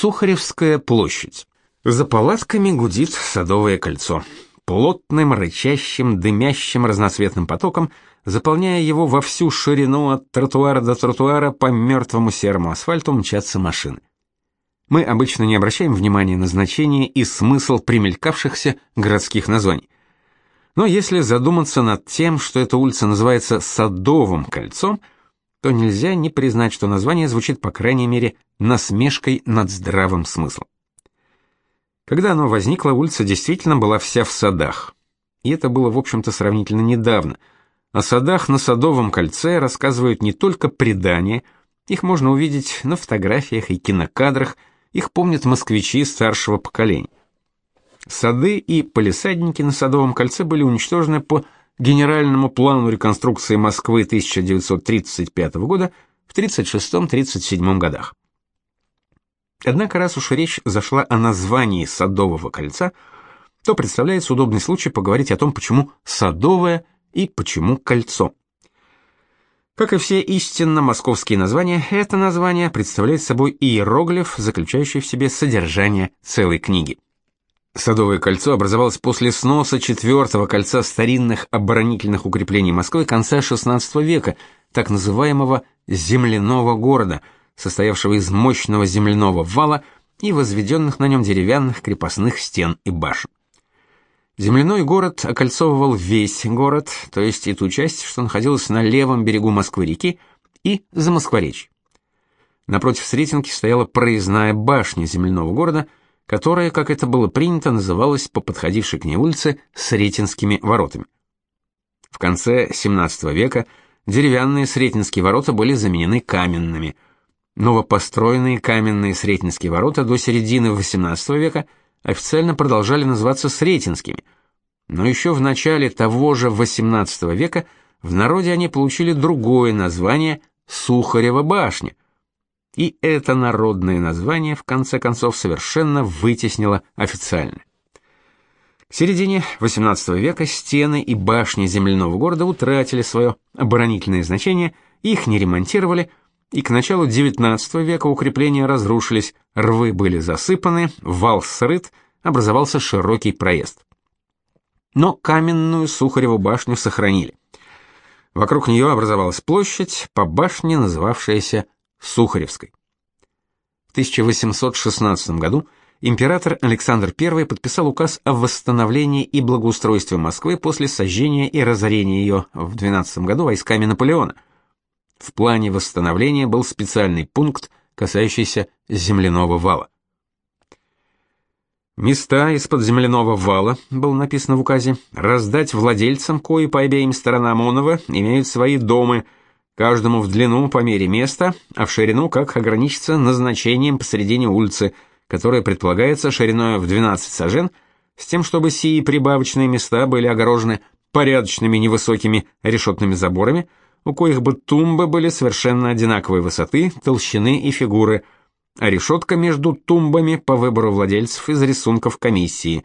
Сухаревская площадь. За палатками гудит Садовое кольцо. Плотным, рычащим, дымящим разноцветным потоком, заполняя его во всю ширину от тротуара до тротуара по мертвому серому асфальту мчатся машины. Мы обычно не обращаем внимания на значение и смысл примелькавшихся городских названий. Но если задуматься над тем, что эта улица называется Садовым кольцом, то нельзя не признать, что название звучит, по крайней мере, насмешкой над здравым смыслом. Когда оно возникло, улица действительно была вся в садах. И это было, в общем-то, сравнительно недавно. О садах на Садовом кольце рассказывают не только предания, их можно увидеть на фотографиях и кинокадрах, их помнят москвичи старшего поколения. Сады и полисадники на Садовом кольце были уничтожены по генеральному плану реконструкции Москвы 1935 года в 1936-1937 годах. Однако раз уж речь зашла о названии Садового кольца, то представляется удобный случай поговорить о том, почему Садовое и почему кольцо. Как и все истинно московские названия, это название представляет собой иероглиф, заключающий в себе содержание целой книги. Садовое кольцо образовалось после сноса четвертого кольца старинных оборонительных укреплений Москвы конца XVI века, так называемого земляного города, состоявшего из мощного земляного вала и возведенных на нем деревянных крепостных стен и башен. Земляной город окольцовывал весь город, то есть и ту часть, что находилась на левом берегу Москвы-реки и за Москворечье. Напротив Сретенки стояла проездная башня земляного города – которая, как это было принято, называлась по подходившей к ней улице Сретенскими воротами. В конце XVII века деревянные Сретенские ворота были заменены каменными. Новопостроенные каменные Сретенские ворота до середины XVIII века официально продолжали называться Сретенскими, но еще в начале того же XVIII века в народе они получили другое название Сухарева башня, и это народное название в конце концов совершенно вытеснило официальное. К середине XVIII века стены и башни земляного города утратили свое оборонительное значение, их не ремонтировали, и к началу XIX века укрепления разрушились, рвы были засыпаны, вал срыт, образовался широкий проезд. Но каменную Сухареву башню сохранили. Вокруг нее образовалась площадь, по башне называвшаяся Сухаревской. В 1816 году император Александр I подписал указ о восстановлении и благоустройстве Москвы после сожжения и разорения ее в 12 году войсками Наполеона. В плане восстановления был специальный пункт, касающийся земляного вала. Места из-под земляного вала, было написано в указе, раздать владельцам, кои по обеим сторонам Онова имеют свои дома – каждому в длину по мере места, а в ширину как ограничиться назначением посередине улицы, которая предполагается шириной в 12 сажен, с тем, чтобы сии прибавочные места были огорожены порядочными невысокими решетными заборами, у коих бы тумбы были совершенно одинаковой высоты, толщины и фигуры, а решетка между тумбами по выбору владельцев из рисунков комиссии,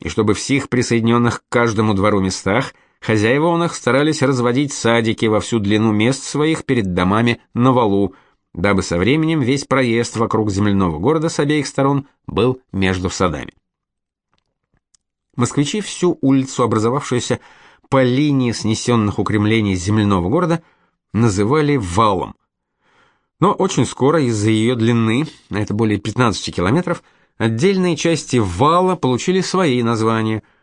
и чтобы в сих присоединенных к каждому двору местах – Хозяева у них старались разводить садики во всю длину мест своих перед домами на валу, дабы со временем весь проезд вокруг земляного города с обеих сторон был между садами. Москвичи всю улицу, образовавшуюся по линии снесенных укреплений земляного города, называли валом. Но очень скоро из-за ее длины, а это более 15 километров, отдельные части вала получили свои названия –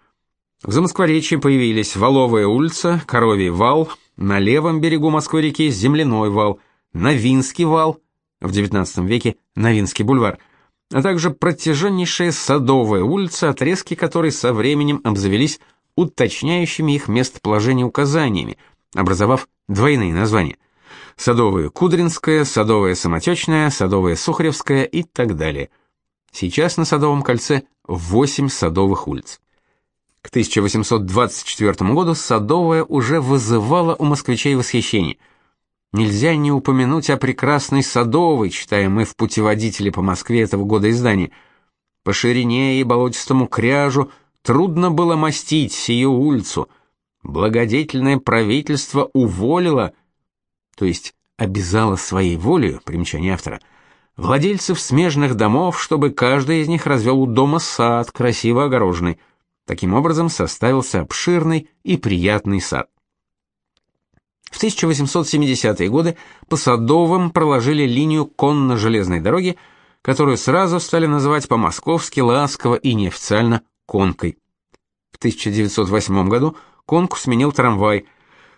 в Замоскворечье появились Воловая улица, Коровий вал, на левом берегу Москвы-реки Земляной вал, Новинский вал, в XIX веке Новинский бульвар, а также протяженнейшая Садовая улица, отрезки которой со временем обзавелись уточняющими их местоположение указаниями, образовав двойные названия: Садовая Кудринская, Садовая Самотечная, Садовая Сухаревская и так далее. Сейчас на Садовом кольце 8 садовых улиц. К 1824 году Садовая уже вызывала у москвичей восхищение. Нельзя не упомянуть о прекрасной Садовой, читаем мы в путеводителе по Москве этого года издания. По ширине и болотистому кряжу трудно было мостить сию улицу. Благодетельное правительство уволило, то есть обязало своей волей, примечание автора, владельцев смежных домов, чтобы каждый из них развел у дома сад, красиво огороженный. Таким образом составился обширный и приятный сад. В 1870-е годы по Садовым проложили линию конно-железной дороги, которую сразу стали называть по-московски ласково и неофициально конкой. В 1908 году конку сменил трамвай.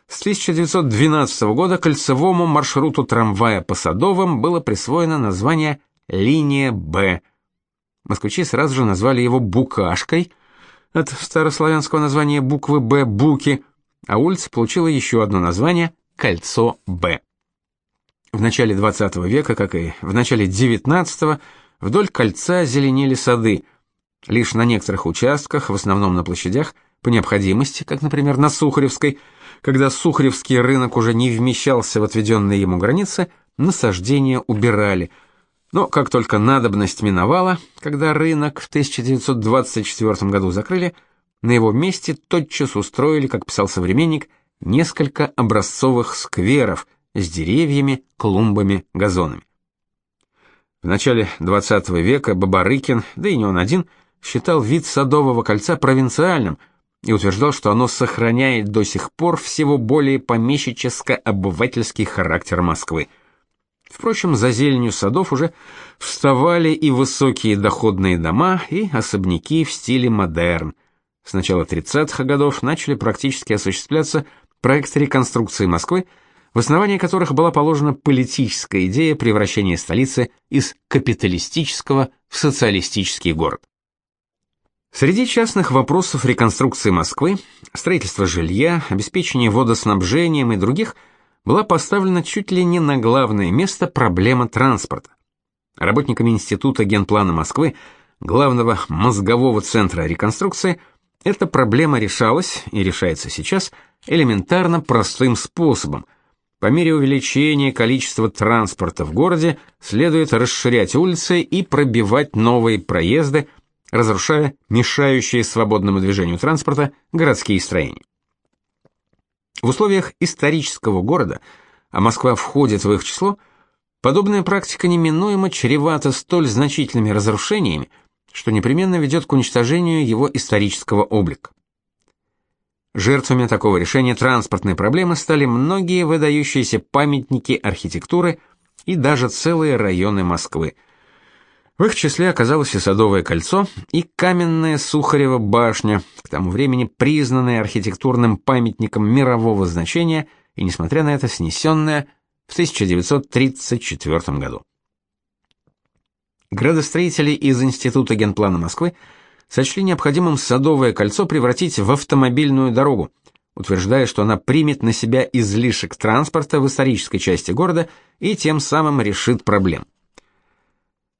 С 1912 года кольцевому маршруту трамвая по Садовым было присвоено название «Линия Б». Москвичи сразу же назвали его «Букашкой», от старославянского названия буквы «Б» «Буки», а улица получила еще одно название Кольцо Б. В начале 20 века, как и в начале 19 вдоль кольца зеленели сады. Лишь на некоторых участках, в основном на площадях, по необходимости, как, например, на Сухаревской, когда Сухаревский рынок уже не вмещался в отведенные ему границы, насаждения убирали. Но как только надобность миновала, когда рынок в 1924 году закрыли, на его месте тотчас устроили, как писал современник, несколько образцовых скверов с деревьями, клумбами, газонами. В начале XX века Бабарыкин, да и не он один, считал вид Садового кольца провинциальным и утверждал, что оно сохраняет до сих пор всего более помещическо-обывательский характер Москвы. Впрочем, за зеленью садов уже вставали и высокие доходные дома, и особняки в стиле модерн. С начала 30-х годов начали практически осуществляться проекты реконструкции Москвы, в основании которых была положена политическая идея превращения столицы из капиталистического в социалистический город. Среди частных вопросов реконструкции Москвы, строительства жилья, обеспечения водоснабжением и других была поставлена чуть ли не на главное место проблема транспорта. Работниками Института генплана Москвы, главного мозгового центра реконструкции – эта проблема решалась и решается сейчас элементарно простым способом. По мере увеличения количества транспорта в городе следует расширять улицы и пробивать новые проезды, разрушая мешающие свободному движению транспорта городские строения. В условиях исторического города, а Москва входит в их число, подобная практика неминуемо чревата столь значительными разрушениями, что непременно ведет к уничтожению его исторического облика. Жертвами такого решения транспортной проблемы стали многие выдающиеся памятники архитектуры и даже целые районы Москвы. В их числе оказалось и Садовое кольцо, и каменная Сухарева башня, к тому времени признанная архитектурным памятником мирового значения и, несмотря на это, снесенная в 1934 году. Градостроители из Института генплана Москвы сочли необходимым Садовое кольцо превратить в автомобильную дорогу, утверждая, что она примет на себя излишек транспорта в исторической части города и тем самым решит проблем.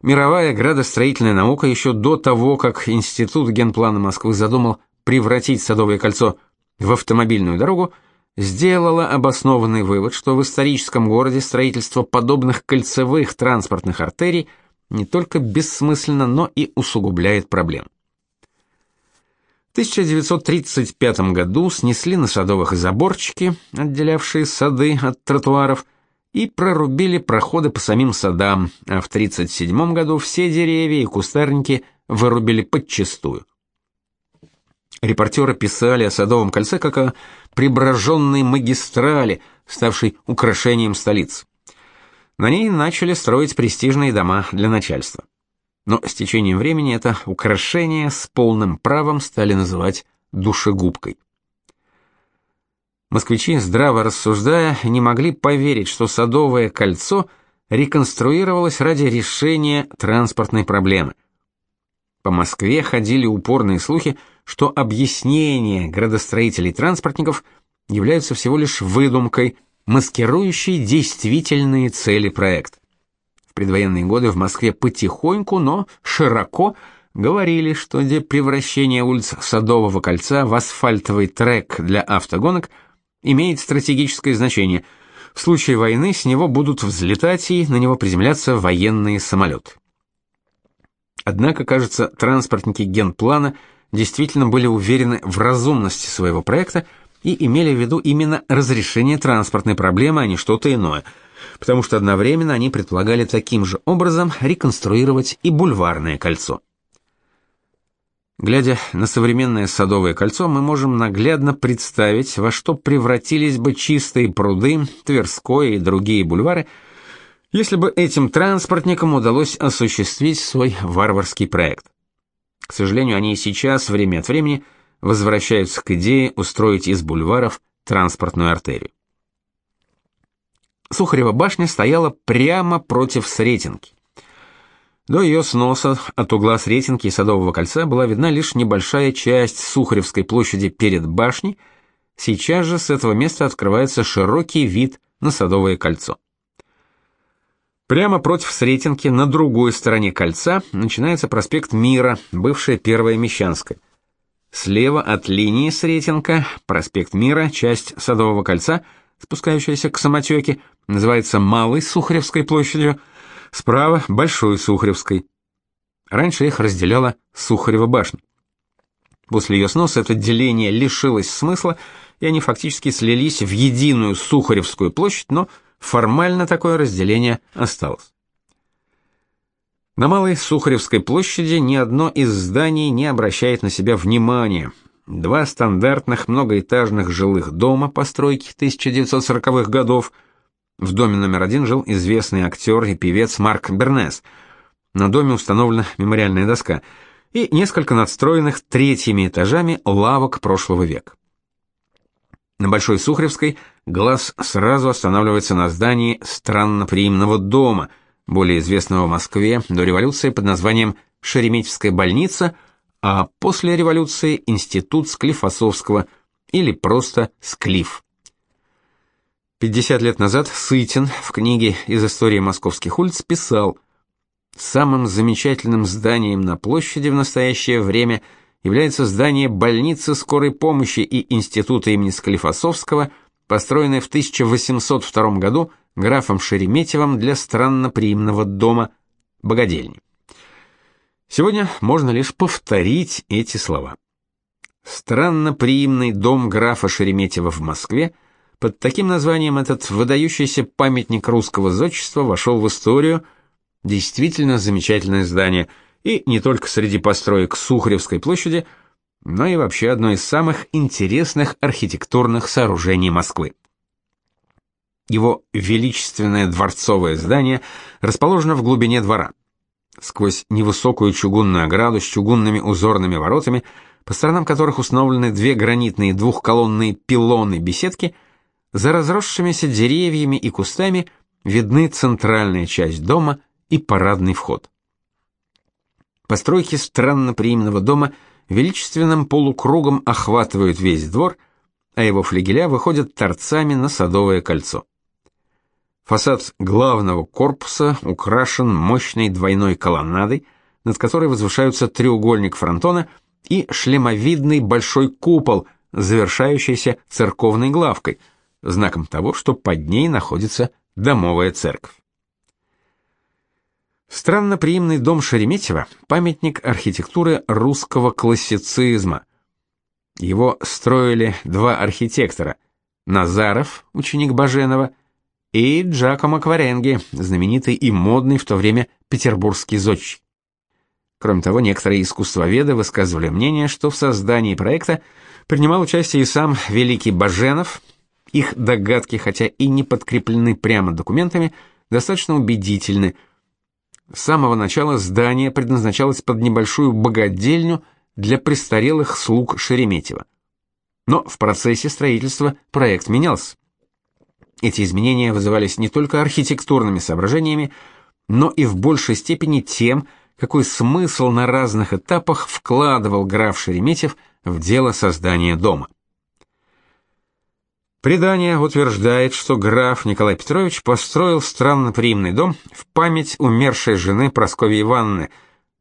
Мировая градостроительная наука еще до того, как Институт генплана Москвы задумал превратить Садовое кольцо в автомобильную дорогу, сделала обоснованный вывод, что в историческом городе строительство подобных кольцевых транспортных артерий – не только бессмысленно, но и усугубляет проблем. В 1935 году снесли на садовых заборчики, отделявшие сады от тротуаров, и прорубили проходы по самим садам, а в 1937 году все деревья и кустарники вырубили подчистую. Репортеры писали о Садовом кольце как о преображенной магистрали, ставшей украшением столицы. На ней начали строить престижные дома для начальства. Но с течением времени это украшение с полным правом стали называть душегубкой. Москвичи, здраво рассуждая, не могли поверить, что Садовое кольцо реконструировалось ради решения транспортной проблемы. По Москве ходили упорные слухи, что объяснения градостроителей-транспортников являются всего лишь выдумкой маскирующий действительные цели проекта. В предвоенные годы в Москве потихоньку, но широко говорили, что для превращения улиц Садового кольца в асфальтовый трек для автогонок имеет стратегическое значение. В случае войны с него будут взлетать и на него приземляться военные самолеты. Однако, кажется, транспортники генплана действительно были уверены в разумности своего проекта и имели в виду именно разрешение транспортной проблемы, а не что-то иное. потому что одновременно они предполагали таким же образом реконструировать и бульварное кольцо. Глядя на современное Садовое кольцо, мы можем наглядно представить, во что превратились бы чистые пруды, Тверской и другие бульвары, если бы этим транспортникам удалось осуществить свой варварский проект. К сожалению, они и сейчас время от времени возвращаются к идее устроить из бульваров транспортную артерию. Сухарева башня стояла прямо против Сретенки. До ее сноса от угла Сретенки и Садового кольца была видна лишь небольшая часть Сухаревской площади перед башней, сейчас же с этого места открывается широкий вид на Садовое кольцо. Прямо против Сретенки, на другой стороне кольца, начинается проспект Мира, бывшая Первая Мещанская. Слева от линии Сретенка, проспект Мира, часть Садового кольца, спускающаяся к самотеке, называется Малой Сухаревской площадью, справа Большой Сухаревской. Раньше их разделяла Сухарева башня. После ее сноса это деление лишилось смысла, и они фактически слились в единую Сухаревскую площадь, но формально такое разделение осталось. На Малой Сухаревской площади ни одно из зданий не обращает на себя внимания. Два стандартных многоэтажных жилых дома постройки 1940-х годов – в доме номер один жил известный актер и певец Марк Бернес. На доме установлена мемориальная доска и несколько надстроенных третьими этажами лавок прошлого века. На Большой Сухаревской глаз сразу останавливается на здании странноприимного дома, более известного в Москве до революции под названием Шереметьевская больница, а после революции Институт Склифосовского или просто Склиф. 50 лет назад Сытин в книге «Из истории московских улиц» писал «Самым замечательным зданием на площади в настоящее время является здание больницы скорой помощи и института имени Склифосовского, построенное в 1802 году графом Шереметьевым для странноприимного дома богадельни». Сегодня можно лишь повторить эти слова. Странноприимный дом графа Шереметьева в Москве – под таким названием этот выдающийся памятник русского зодчества вошел в историю. Действительно замечательное здание, и не только среди построек Сухаревской площади, но и вообще одно из самых интересных архитектурных сооружений Москвы. Его величественное дворцовое здание расположено в глубине двора. Сквозь невысокую чугунную ограду с чугунными узорными воротами, по сторонам которых установлены две гранитные двухколонные пилоны-беседки – за разросшимися деревьями и кустами видны центральная часть дома и парадный вход. Постройки странноприимного дома величественным полукругом охватывают весь двор, а его флигеля выходят торцами на Садовое кольцо. Фасад главного корпуса украшен мощной двойной колоннадой, над которой возвышаются треугольник фронтона и шлемовидный большой купол, завершающийся церковной главкой – знаком того, что под ней находится домовая церковь. Странноприимный дом Шереметьево – памятник архитектуры русского классицизма. Его строили два архитектора – Назаров, ученик Баженова, и Джакомо Кваренги, знаменитый и модный в то время петербургский зодчий. Кроме того, некоторые искусствоведы высказывали мнение, что в создании проекта принимал участие и сам великий Баженов, их догадки, хотя и не подкреплены прямо документами, достаточно убедительны. С самого начала здание предназначалось под небольшую богадельню для престарелых слуг Шереметьева. Но в процессе строительства проект менялся. Эти изменения вызывались не только архитектурными соображениями, но и в большей степени тем, какой смысл на разных этапах вкладывал граф Шереметьев в дело создания дома. Предание утверждает, что граф Николай Петрович построил странноприимный дом в память умершей жены Прасковьи Ивановны,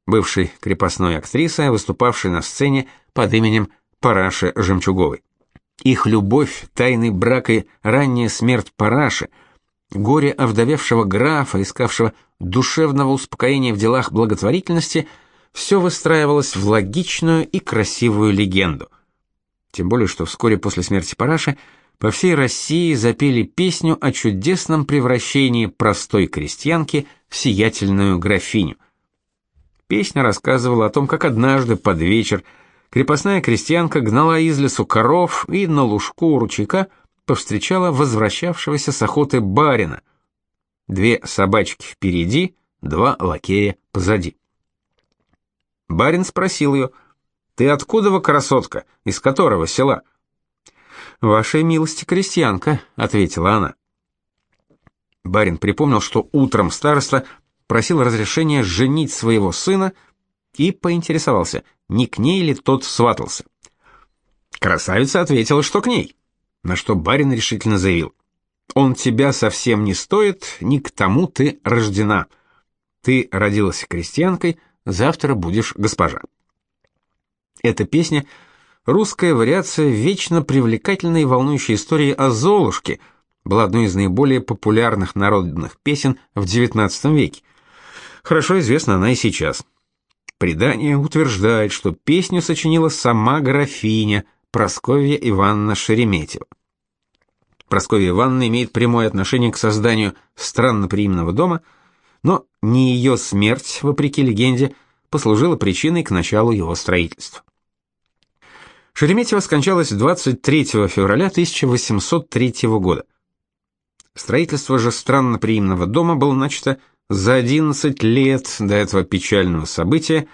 бывшей крепостной актрисы, выступавшей на сцене под именем Параши Жемчуговой. Их любовь, тайный брак и ранняя смерть Параши, горе овдовевшего графа, искавшего душевного успокоения в делах благотворительности, все выстраивалось в логичную и красивую легенду. Тем более, что вскоре после смерти Параши по всей России запели песню о чудесном превращении простой крестьянки в сиятельную графиню. Песня рассказывала о том, как однажды под вечер крепостная крестьянка гнала из лесу коров и на лужку у ручейка повстречала возвращавшегося с охоты барина. Две собачки впереди, два лакея позади. Барин спросил ее, «Ты откуда, вы, красотка? Из которого села?» «Вашей милости крестьянка», — ответила она. Барин припомнил, что утром староста просил разрешения женить своего сына и поинтересовался, не к ней ли тот сватался. Красавица ответила, что к ней, на что барин решительно заявил, «Он тебя совсем не стоит, ни к тому ты рождена. Ты родилась крестьянкой, завтра будешь госпожа». Эта песня — русская вариация вечно привлекательной и волнующей истории о Золушке была одной из наиболее популярных народных песен в XIX веке. Хорошо известна она и сейчас. Предание утверждает, что песню сочинила сама графиня Просковья Ивановна Шереметьева. Просковья Ивановна имеет прямое отношение к созданию странноприимного дома, но не ее смерть, вопреки легенде, послужила причиной к началу его строительства. Шереметьево скончалась 23 февраля 1803 года. Строительство же странноприимного дома было начато за 11 лет до этого печального события,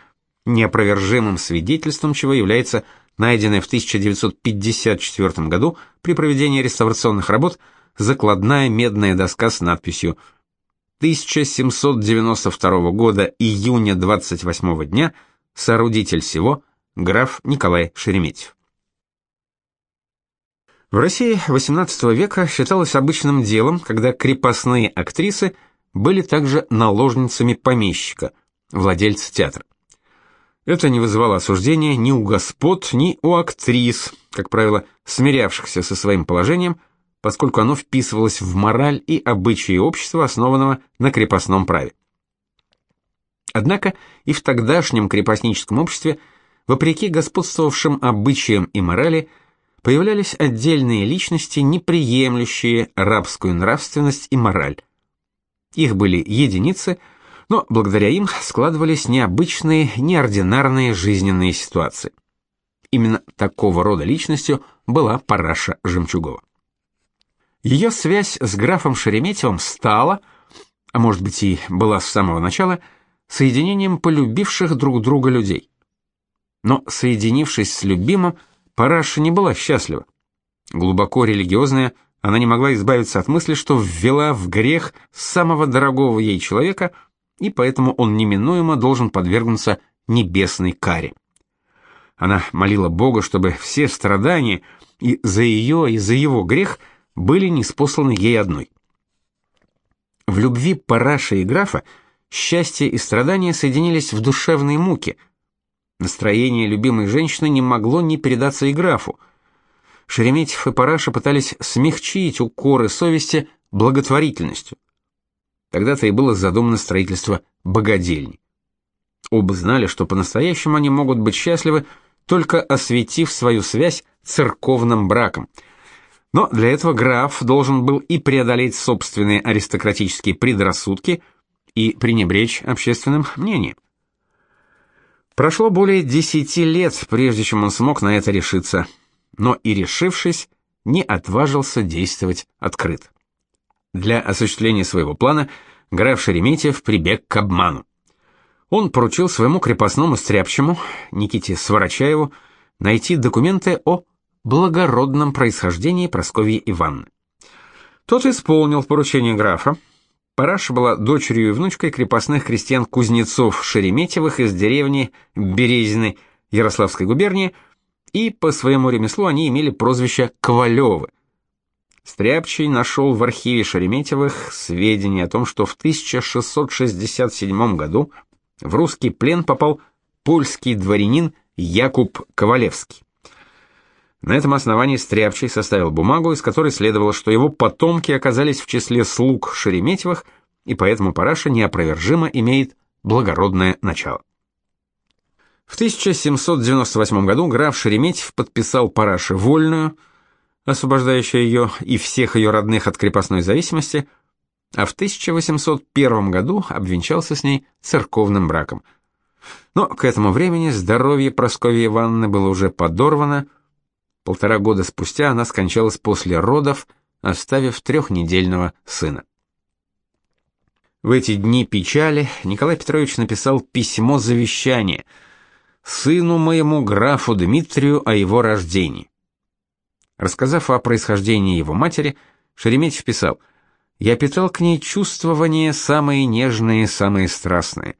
неопровержимым свидетельством чего является найденная в 1954 году при проведении реставрационных работ закладная медная доска с надписью 1792 года июня 28 дня соорудитель всего граф Николай Шереметьев. В России XVIII века считалось обычным делом, когда крепостные актрисы были также наложницами помещика, владельца театра. Это не вызывало осуждения ни у господ, ни у актрис, как правило, смирявшихся со своим положением, поскольку оно вписывалось в мораль и обычаи общества, основанного на крепостном праве. Однако и в тогдашнем крепостническом обществе – Вопреки господствовавшим обычаям и морали, появлялись отдельные личности, неприемлющие рабскую нравственность и мораль. Их были единицы, но благодаря им складывались необычные, неординарные жизненные ситуации. Именно такого рода личностью была Параша Жемчугова. Ее связь с графом Шереметьевым стала, а может быть и была с самого начала, соединением полюбивших друг друга людей. Но соединившись с любимым, Параша не была счастлива. Глубоко религиозная, она не могла избавиться от мысли, что ввела в грех самого дорогого ей человека, и поэтому он неминуемо должен подвергнуться небесной каре. Она молила Бога, чтобы все страдания и за ее, и за его грех были неспосланы ей одной. В любви Параша и графа счастье и страдания соединились в душевной муке – Настроение любимой женщины не могло не передаться и графу. Шереметьев и Параша пытались смягчить укоры совести благотворительностью. Тогда-то и было задумано строительство богадельни. Оба знали, что по-настоящему они могут быть счастливы, только осветив свою связь церковным браком. Но для этого граф должен был и преодолеть собственные аристократические предрассудки, и пренебречь общественным мнением. Прошло более десяти лет, прежде чем он смог на это решиться, но и решившись, не отважился действовать открыто. Для осуществления своего плана граф Шереметьев прибег к обману. Он поручил своему крепостному стряпчему, Никите Сворочаеву, найти документы о благородном происхождении Прасковьи Ивановны. Тот исполнил поручение графа, Параша была дочерью и внучкой крепостных крестьян кузнецов Шереметьевых из деревни Березины Ярославской губернии, и по своему ремеслу они имели прозвище Ковалевы. Стряпчий нашел в архиве Шереметьевых сведения о том, что в 1667 году в русский плен попал польский дворянин Якуб Ковалевский. На этом основании Стряпчий составил бумагу, из которой следовало, что его потомки оказались в числе слуг Шереметьевых, и поэтому Параша неопровержимо имеет благородное начало. В 1798 году граф Шереметьев подписал Параше вольную, освобождающая ее и всех ее родных от крепостной зависимости, а в 1801 году обвенчался с ней церковным браком. Но к этому времени здоровье Прасковьи Ивановны было уже подорвано. Полтора года спустя она скончалась после родов, оставив трехнедельного сына. В эти дни печали Николай Петрович написал письмо завещание сыну моему графу Дмитрию о его рождении. Рассказав о происхождении его матери, Шереметьев писал: "Я питал к ней чувствования самые нежные, самые страстные.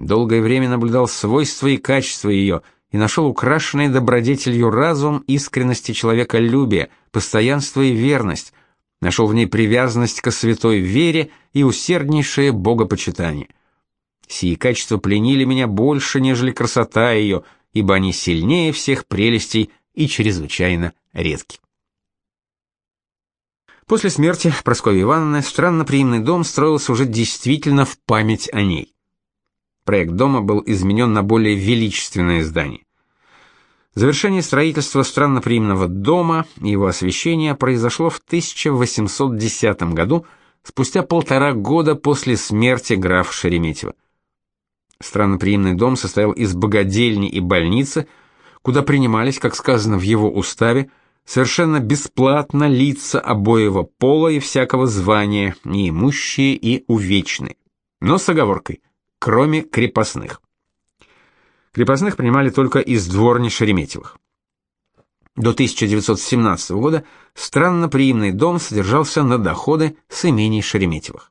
Долгое время наблюдал свойства и качества ее и нашел украшенный добродетелью разум, искренности человеколюбия, постоянство и верность, нашел в ней привязанность к святой вере и усерднейшее богопочитание. Сии качества пленили меня больше, нежели красота ее, ибо они сильнее всех прелестей и чрезвычайно редки. После смерти Прасковьи Ивановны странноприимный дом строился уже действительно в память о ней. Проект дома был изменен на более величественное здание. Завершение строительства странноприимного дома и его освящение произошло в 1810 году, спустя полтора года после смерти графа Шереметьева. Странноприимный дом состоял из богадельни и больницы, куда принимались, как сказано в его уставе, совершенно бесплатно лица обоего пола и всякого звания, неимущие и увечные, но с оговоркой, кроме крепостных. Крепостных принимали только из дворни Шереметьевых. До 1917 года странноприимный дом содержался на доходы с имений Шереметьевых.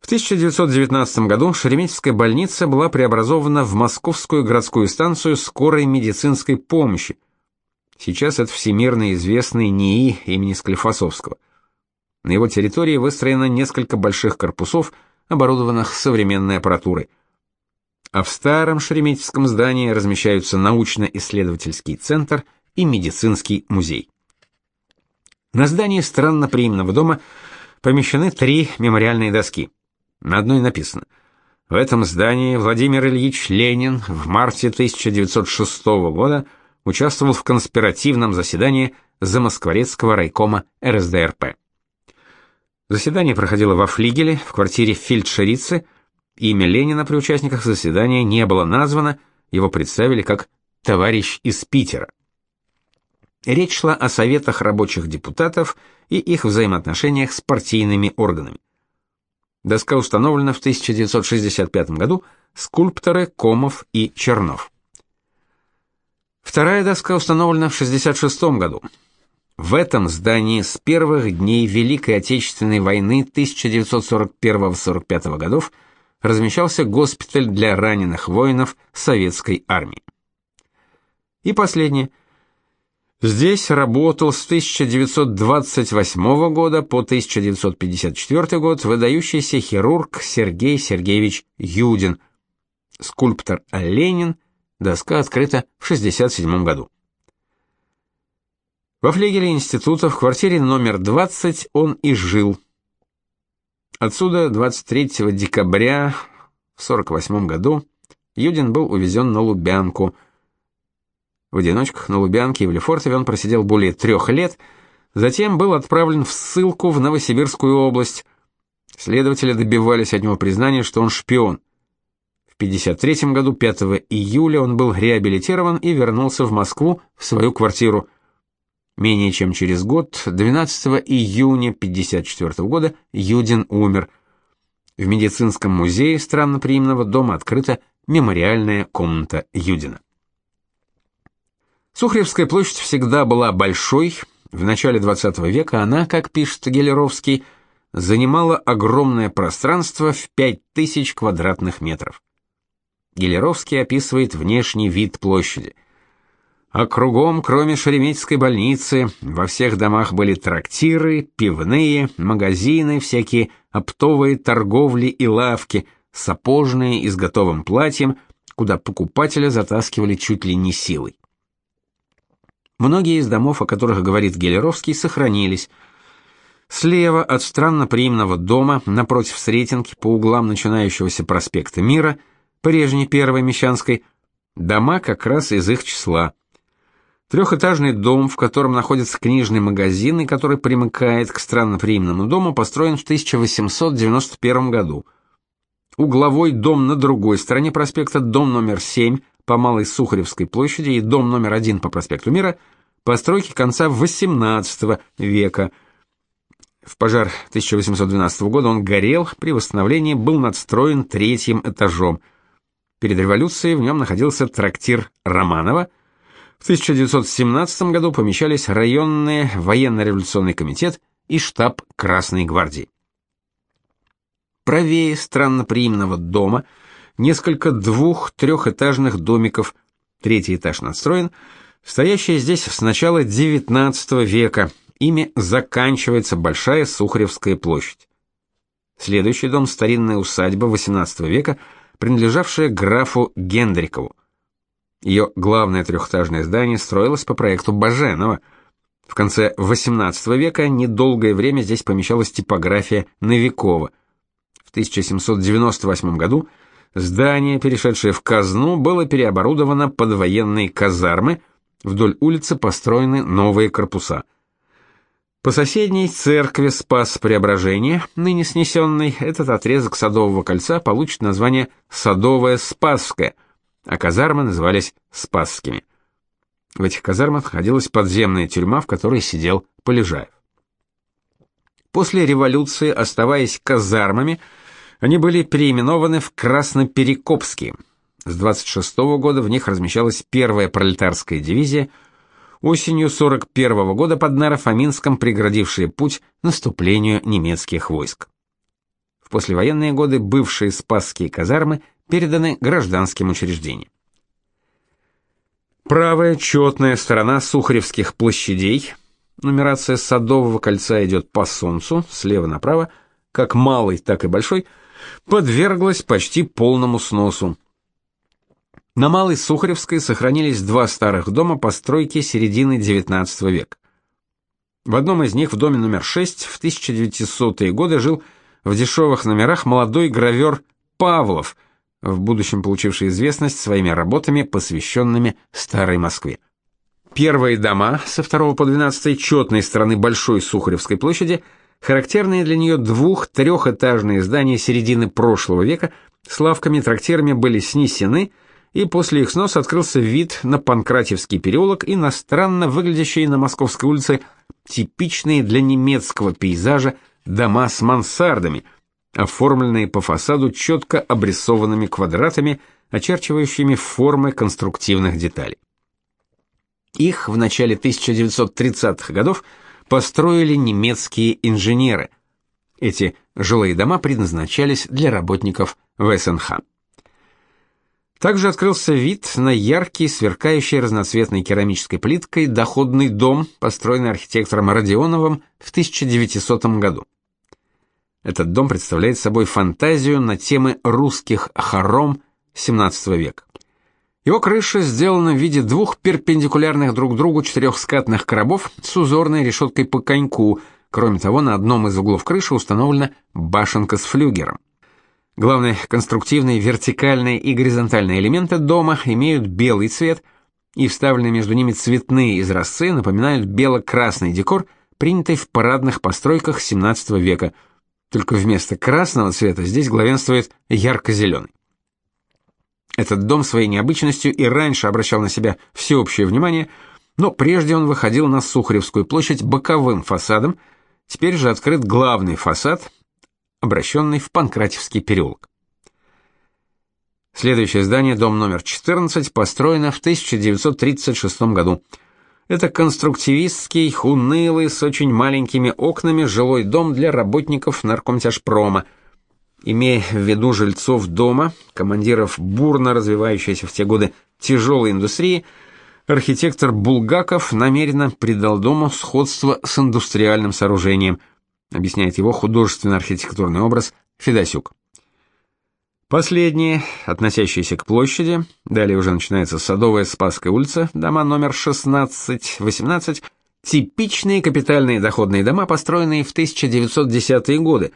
В 1919 году Шереметьевская больница была преобразована в Московскую городскую станцию скорой медицинской помощи. Сейчас это всемирно известный НИИ имени Склифосовского. На его территории выстроено несколько больших корпусов, оборудованных современной аппаратурой а в старом Шереметьевском здании размещаются научно-исследовательский центр и медицинский музей. На здании странноприимного дома помещены три мемориальные доски. На одной написано «В этом здании Владимир Ильич Ленин в марте 1906 года участвовал в конспиративном заседании Замоскворецкого райкома РСДРП». Заседание проходило во флигеле в квартире фельдшерицы – Имя Ленина при участниках заседания не было названо, его представили как «товарищ из Питера». Речь шла о советах рабочих депутатов и их взаимоотношениях с партийными органами. Доска установлена в 1965 году, скульпторы Комов и Чернов. Вторая доска установлена в 1966 году. В этом здании с первых дней Великой Отечественной войны 1941-45 годов размещался госпиталь для раненых воинов советской армии. И последнее. Здесь работал с 1928 года по 1954 год выдающийся хирург Сергей Сергеевич Юдин, скульптор Ленин, доска открыта в 67 году. Во флигеле института в квартире номер 20 он и жил, Отсюда 23 декабря в 48 году Юдин был увезен на Лубянку. В одиночках на Лубянке и в Лефортове он просидел более трех лет, затем был отправлен в ссылку в Новосибирскую область. Следователи добивались от него признания, что он шпион. В 53 году 5 июля он был реабилитирован и вернулся в Москву в свою квартиру. Менее чем через год, 12 июня 54 года, Юдин умер. В медицинском музее странноприимного дома открыта мемориальная комната Юдина. Сухаревская площадь всегда была большой. В начале 20 века она, как пишет Гелеровский, занимала огромное пространство в 5000 квадратных метров. Гелеровский описывает внешний вид площади – а кругом, кроме Шереметьевской больницы, во всех домах были трактиры, пивные, магазины, всякие оптовые торговли и лавки, сапожные и с готовым платьем, куда покупателя затаскивали чуть ли не силой. Многие из домов, о которых говорит Гелеровский, сохранились. Слева от странно-приимного дома, напротив Сретенки, по углам начинающегося проспекта Мира, прежней Первой Мещанской, дома как раз из их числа – Трехэтажный дом, в котором находится книжный магазин и который примыкает к странноприимному дому, построен в 1891 году. Угловой дом на другой стороне проспекта, дом номер 7 по Малой Сухаревской площади и дом номер 1 по проспекту Мира, постройки конца XVIII века. В пожар 1812 года он горел, при восстановлении был надстроен третьим этажом. Перед революцией в нем находился трактир Романова – в 1917 году помещались районный военно-революционный комитет и штаб Красной гвардии. Правее странноприимного дома несколько двух-трехэтажных домиков, третий этаж надстроен, стоящие здесь с начала XIX века. Ими заканчивается Большая Сухаревская площадь. Следующий дом старинная усадьба XVIII века, принадлежавшая графу Гендрикову. Ее главное трехэтажное здание строилось по проекту Баженова. В конце XVIII века недолгое время здесь помещалась типография Новикова. В 1798 году здание, перешедшее в казну, было переоборудовано под военные казармы, вдоль улицы построены новые корпуса. По соседней церкви Спас Преображения, ныне снесенной, этот отрезок Садового кольца получит название Садовое Спасское – а казармы назывались Спасскими. В этих казармах находилась подземная тюрьма, в которой сидел Полежаев. После революции, оставаясь казармами, они были переименованы в Красноперекопские. С 26 -го года в них размещалась первая пролетарская дивизия, осенью 41 -го года под Наро-Фоминском преградившая путь наступлению немецких войск. В послевоенные годы бывшие Спасские казармы переданы гражданским учреждениям. Правая четная сторона Сухаревских площадей, нумерация Садового кольца идет по солнцу, слева направо, как малый, так и большой, подверглась почти полному сносу. На Малой Сухаревской сохранились два старых дома постройки середины XIX века. В одном из них, в доме номер 6, в 1900-е годы жил в дешевых номерах молодой гравер Павлов, в будущем получивший известность своими работами, посвященными Старой Москве. Первые дома со 2 по 12 четной стороны Большой Сухаревской площади, характерные для нее двух-трехэтажные здания середины прошлого века с лавками-трактирами были снесены, и после их сноса открылся вид на Панкратевский переулок и на странно выглядящие на Московской улице типичные для немецкого пейзажа дома с мансардами – оформленные по фасаду четко обрисованными квадратами, очерчивающими формы конструктивных деталей. Их в начале 1930-х годов построили немецкие инженеры. Эти жилые дома предназначались для работников ВСНХ. Также открылся вид на яркий, сверкающий разноцветной керамической плиткой доходный дом, построенный архитектором Родионовым в 1900 году. Этот дом представляет собой фантазию на темы русских хором XVII века. Его крыша сделана в виде двух перпендикулярных друг другу четырехскатных коробов с узорной решеткой по коньку. Кроме того, на одном из углов крыши установлена башенка с флюгером. Главные конструктивные вертикальные и горизонтальные элементы дома имеют белый цвет, и вставленные между ними цветные изразцы напоминают бело-красный декор, принятый в парадных постройках XVII века – только вместо красного цвета здесь главенствует ярко-зеленый. Этот дом своей необычностью и раньше обращал на себя всеобщее внимание, но прежде он выходил на Сухаревскую площадь боковым фасадом, теперь же открыт главный фасад, обращенный в Панкратевский переулок. Следующее здание, дом номер 14, построено в 1936 году. Это конструктивистский, унылый, с очень маленькими окнами жилой дом для работников наркомтяжпрома. Имея в виду жильцов дома, командиров бурно развивающейся в те годы тяжелой индустрии, архитектор Булгаков намеренно придал дому сходство с индустриальным сооружением, объясняет его художественно-архитектурный образ Федосюк. Последние, относящиеся к площади, далее уже начинается Садовая Спасская улица, дома номер 16-18, типичные капитальные доходные дома, построенные в 1910-е годы,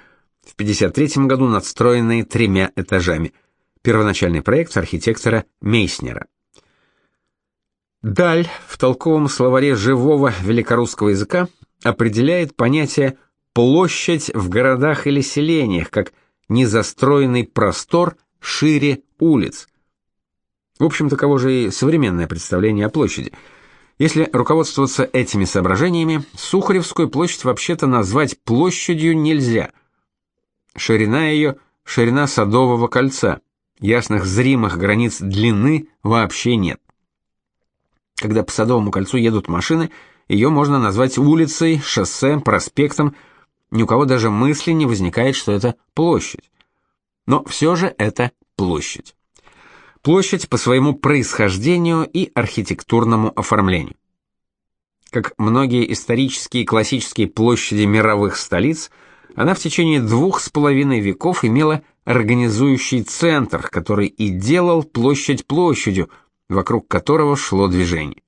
в 1953 году надстроенные тремя этажами. Первоначальный проект архитектора Мейснера. Даль в толковом словаре живого великорусского языка определяет понятие площадь в городах или селениях как незастроенный простор шире улиц. В общем, таково же и современное представление о площади. Если руководствоваться этими соображениями, Сухаревскую площадь вообще-то назвать площадью нельзя. Ширина ее – ширина Садового кольца. Ясных зримых границ длины вообще нет. Когда по Садовому кольцу едут машины, ее можно назвать улицей, шоссе, проспектом. Ни у кого даже мысли не возникает, что это площадь. Но все же это площадь. Площадь по своему происхождению и архитектурному оформлению. Как многие исторические и классические площади мировых столиц, она в течение двух с половиной веков имела организующий центр, который и делал площадь площадью, вокруг которого шло движение.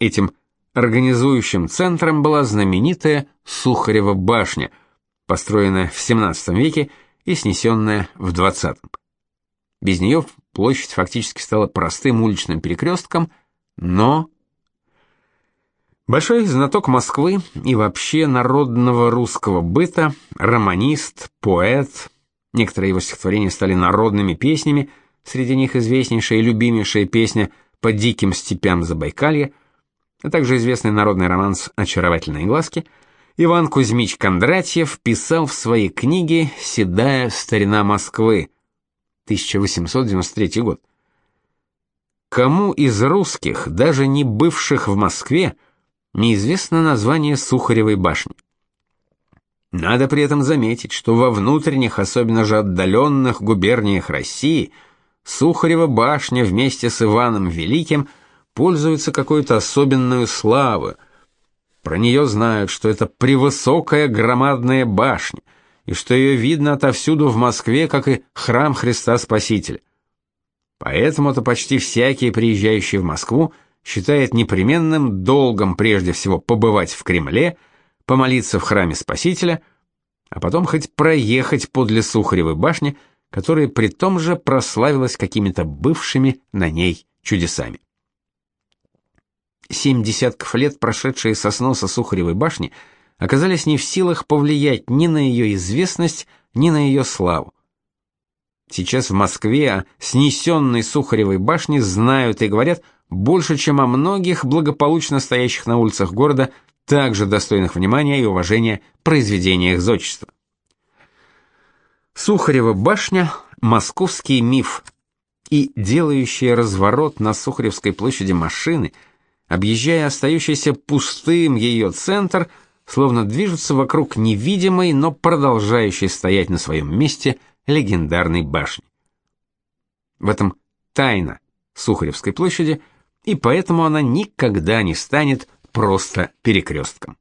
Этим организующим центром была знаменитая Сухарева башня, построенная в XVII веке и снесенная в XX. Без нее площадь фактически стала простым уличным перекрестком, но Большой знаток Москвы и вообще народного русского быта, романист, поэт. Некоторые его стихотворения стали народными песнями, Среди них известнейшая и любимейшая песня «По диким степям Забайкалья», а также известный народный романс «Очаровательные глазки», Иван Кузьмич Кондратьев писал в своей книге «Седая старина Москвы» 1893 год. Кому из русских, даже не бывших в Москве, неизвестно название Сухаревой башни? Надо при этом заметить, что во внутренних, особенно же отдаленных губерниях России – Сухарева башня вместе с Иваном Великим пользуется какой-то особенной славой. Про нее знают, что это превысокая громадная башня, и что ее видно отовсюду в Москве, как и храм Христа Спасителя. Поэтому-то почти всякий, приезжающий в Москву, считает непременным долгом прежде всего побывать в Кремле, помолиться в храме Спасителя, а потом хоть проехать подле Сухаревой башни – которая при том же прославилась какими-то бывшими на ней чудесами. Семь десятков лет, прошедшие со сноса Сухаревой башни, оказались не в силах повлиять ни на ее известность, ни на ее славу. Сейчас в Москве о снесенной Сухаревой башне знают и говорят больше, чем о многих благополучно стоящих на улицах города, также достойных внимания и уважения произведениях зодчества. Сухарева башня московский миф. И делающие разворот на Сухаревской площади машины, объезжая остающийся пустым ее центр, словно движутся вокруг невидимой, но продолжающей стоять на своем месте легендарной башни. В этом тайна Сухаревской площади, и поэтому она никогда не станет просто перекрестком.